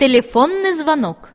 Телефонный звонок.